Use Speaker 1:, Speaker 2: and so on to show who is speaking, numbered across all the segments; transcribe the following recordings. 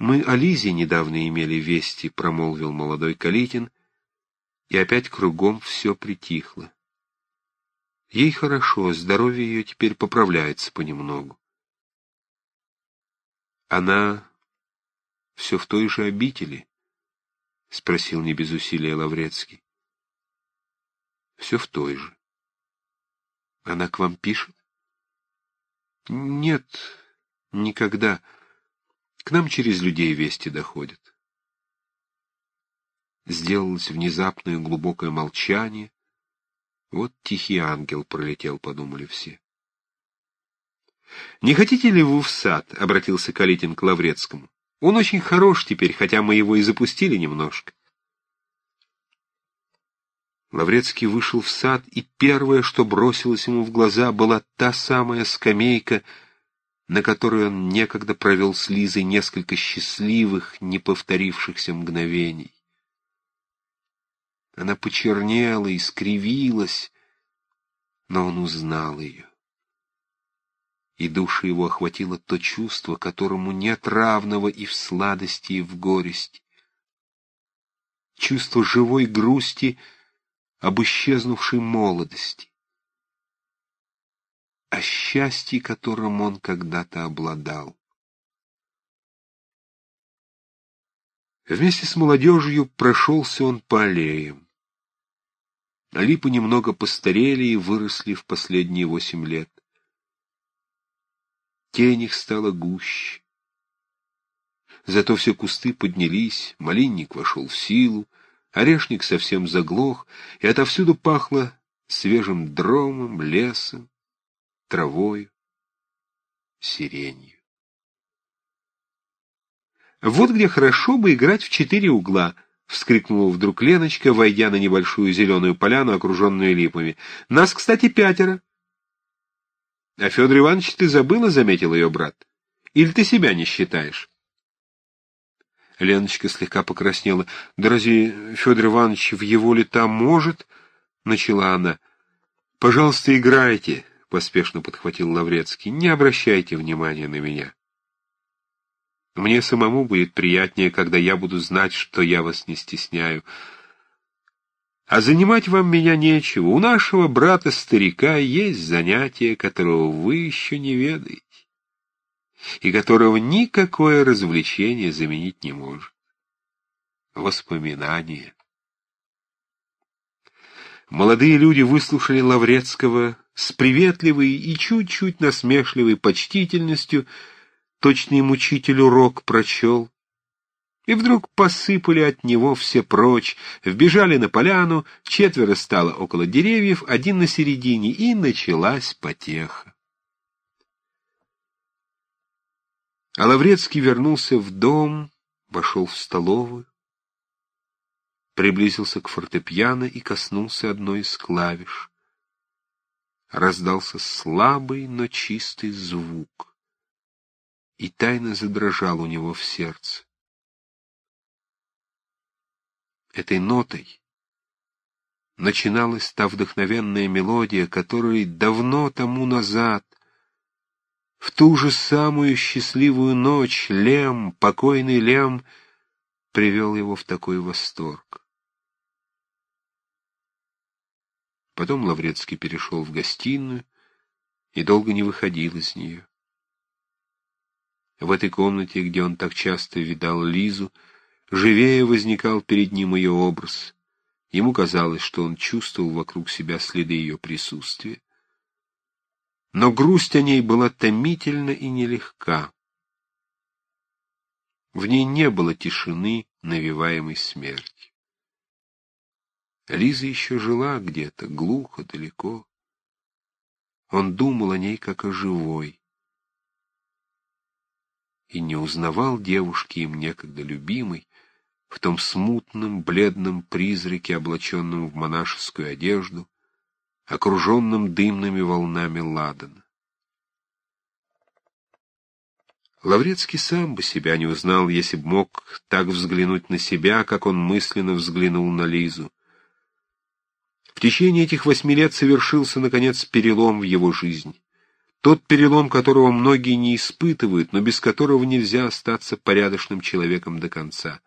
Speaker 1: «Мы о Лизе недавно имели вести», — промолвил молодой Калитин, и опять кругом все притихло. Ей хорошо, здоровье ее теперь поправляется понемногу. Она все в той же обители? — спросил не без усилия Лаврецкий. — Все в той же. Она к вам пишет? — Нет, никогда. К нам через людей вести доходят. Сделалось внезапное глубокое молчание. Вот тихий ангел пролетел, подумали все. «Не хотите ли вы в сад?» — обратился Калитин к Лаврецкому. «Он очень хорош теперь, хотя мы его и запустили немножко». Лаврецкий вышел в сад, и первое, что бросилось ему в глаза, была та самая скамейка, на которой он некогда провел с Лизой несколько счастливых, неповторившихся мгновений. Она почернела и скривилась, но он узнал ее. И душу его охватило то чувство, которому нет равного и в сладости, и в горести. Чувство живой грусти об исчезнувшей молодости, о счастье, которым он когда-то обладал. Вместе с молодежью прошелся он по аллеям. Липы немного постарели и выросли в последние восемь лет. Тень их стала гуще. Зато все кусты поднялись, малинник вошел в силу, орешник совсем заглох, и отовсюду пахло свежим дромом, лесом, травою, сиренью. Вот где хорошо бы играть в четыре угла —— вскрикнула вдруг Леночка, войдя на небольшую зеленую поляну, окруженную липами. — Нас, кстати, пятеро. — А Федор Иванович ты забыла, — заметил ее брат. — Или ты себя не считаешь? Леночка слегка покраснела. — Да разве Федор Иванович в его лета может? — начала она. — Пожалуйста, играйте, — поспешно подхватил Лаврецкий. — Не обращайте внимания на меня. — мне самому будет приятнее, когда я буду знать, что я вас не стесняю. А занимать вам меня нечего. У нашего брата-старика есть занятие, которого вы еще не ведаете, и которого никакое развлечение заменить не может. Воспоминания. Молодые люди выслушали Лаврецкого с приветливой и чуть-чуть насмешливой почтительностью, точно им учитель урок прочел. И вдруг посыпали от него все прочь, вбежали на поляну, четверо стало около деревьев, один на середине, и началась потеха. А Лаврецкий вернулся в дом, вошел в столовую, приблизился к фортепиано и коснулся одной из клавиш. Раздался слабый, но чистый звук и тайно задрожал у него в сердце. Этой нотой начиналась та вдохновенная мелодия, которой давно тому назад, в ту же самую счастливую ночь, Лем, покойный Лем, привел его в такой восторг. Потом Лаврецкий перешел в гостиную и долго не выходил из нее. В этой комнате, где он так часто видал Лизу, живее возникал перед ним ее образ. Ему казалось, что он чувствовал вокруг себя следы ее присутствия. Но грусть о ней была томительна и нелегка. В ней не было тишины, навиваемой смертью. Лиза еще жила где-то, глухо, далеко. Он думал о ней, как о живой и не узнавал девушки им некогда любимой, в том смутном, бледном призраке, облаченном в монашескую одежду, окруженном дымными волнами ладана. Лаврецкий сам бы себя не узнал, если б мог так взглянуть на себя, как он мысленно взглянул на Лизу. В течение этих восьми лет совершился, наконец, перелом в его жизни. Тот перелом, которого многие не испытывают, но без которого нельзя остаться порядочным человеком до конца.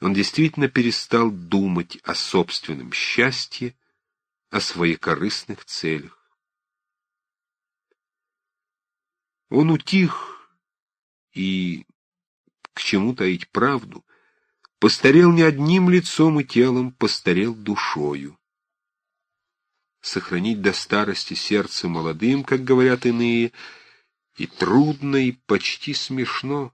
Speaker 1: Он действительно перестал думать о собственном счастье, о своих корыстных целях. Он утих и, к чему таить правду, постарел не одним лицом и телом, постарел душою. Сохранить до старости сердце молодым, как говорят иные, и трудно, и почти смешно.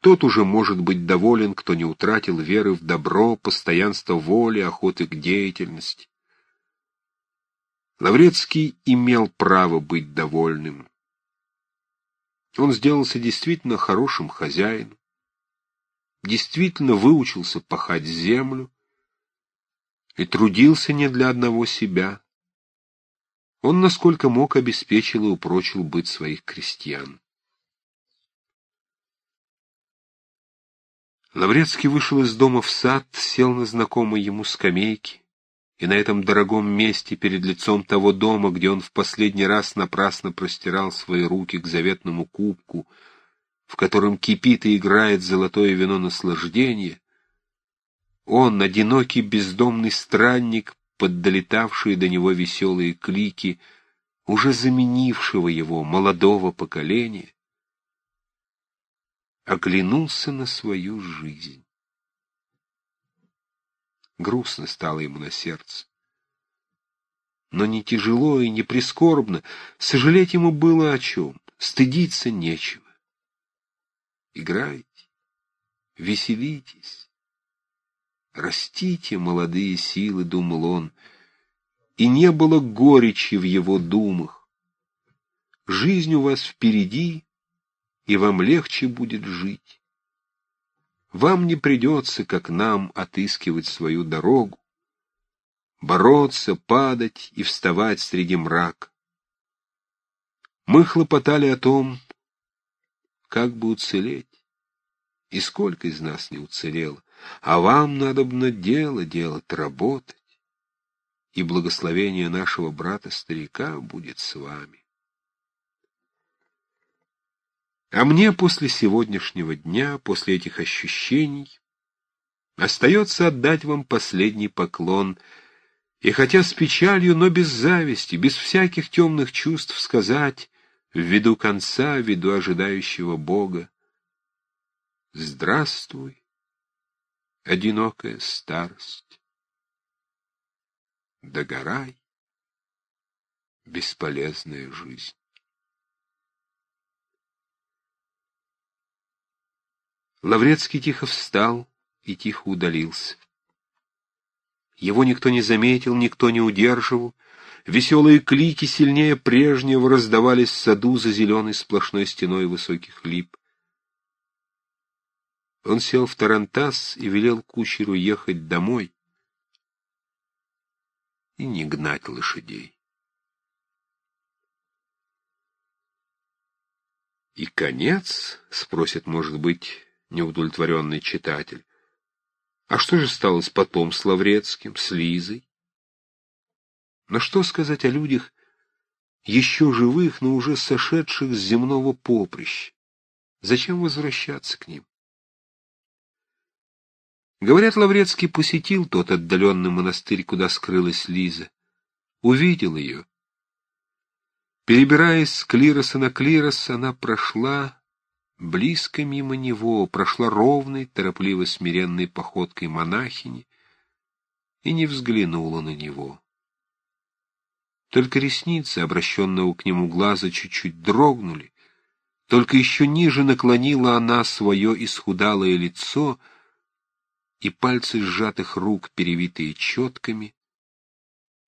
Speaker 1: Тот уже может быть доволен, кто не утратил веры в добро, постоянство воли, охоты к деятельности. Лаврецкий имел право быть довольным. Он сделался действительно хорошим хозяином, действительно выучился пахать землю и трудился не для одного себя. Он, насколько мог, обеспечил и упрочил быт своих крестьян. Лаврецкий вышел из дома в сад, сел на знакомой ему скамейке, и на этом дорогом месте перед лицом того дома, где он в последний раз напрасно простирал свои руки к заветному кубку, в котором кипит и играет золотое вино наслаждения, он, одинокий бездомный странник, поддолетавший до него веселые клики, уже заменившего его молодого поколения, оглянулся на свою жизнь. Грустно стало ему на сердце. Но не тяжело и не прискорбно, сожалеть ему было о чем, стыдиться нечего. Играйте, веселитесь, растите молодые силы, думал он, и не было горечи в его думах. Жизнь у вас впереди, и вам легче будет жить. Вам не придется, как нам, отыскивать свою дорогу, бороться, падать и вставать среди мрака. Мы хлопотали о том, как бы уцелеть. И сколько из нас не уцелело, а вам надобно дело делать, работать, и благословение нашего брата-старика будет с вами. А мне после сегодняшнего дня, после этих ощущений, остается отдать вам последний поклон, и хотя с печалью, но без зависти, без всяких темных чувств сказать, в виду конца, в виду ожидающего Бога, Здравствуй, одинокая старость, догорай, бесполезная жизнь. Лаврецкий тихо встал и тихо удалился. Его никто не заметил, никто не удерживал. Веселые клики сильнее прежнего раздавались в саду за зеленой сплошной стеной высоких лип. Он сел в тарантас и велел кучеру ехать домой и не гнать лошадей. «И конец?» — спросит, может быть, неудовлетворенный читатель. А что же стало с потом с Лаврецким, с Лизой? Но что сказать о людях, еще живых, но уже сошедших с земного поприща? Зачем возвращаться к ним? Говорят, Лаврецкий посетил тот отдаленный монастырь, куда скрылась Лиза. Увидел ее. Перебираясь с клироса на клирос, она прошла близко мимо него, прошла ровной, торопливо смиренной походкой монахини и не взглянула на него. Только ресницы, обращенного к нему глаза, чуть-чуть дрогнули, только еще ниже наклонила она свое исхудалое лицо, и пальцы сжатых рук, перевитые четками,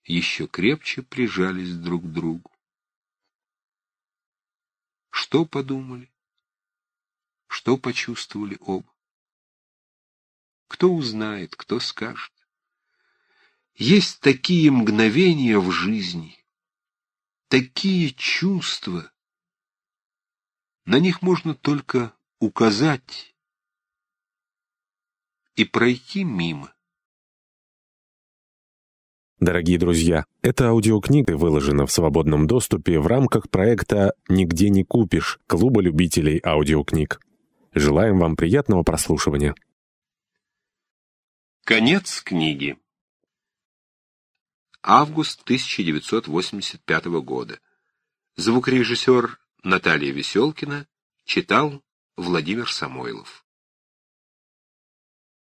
Speaker 1: еще крепче прижались друг к другу. Что подумали? Что почувствовали оба? Кто узнает, кто скажет? Есть такие мгновения в жизни, такие чувства. На них можно только указать и пройти мимо.
Speaker 2: Дорогие друзья, эта аудиокнига выложена в свободном доступе в рамках проекта «Нигде не купишь» Клуба любителей аудиокниг. Желаем вам приятного прослушивания.
Speaker 1: Конец книги. Август 1985 года. Звукорежиссер Наталья Веселкина читал Владимир Самойлов.